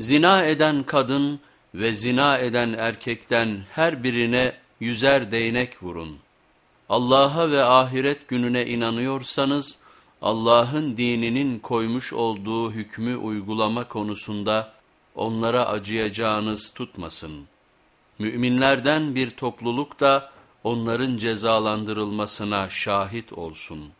Zina eden kadın ve zina eden erkekten her birine yüzer değnek vurun. Allah'a ve ahiret gününe inanıyorsanız Allah'ın dininin koymuş olduğu hükmü uygulama konusunda onlara acıyacağınız tutmasın. Müminlerden bir topluluk da onların cezalandırılmasına şahit olsun.''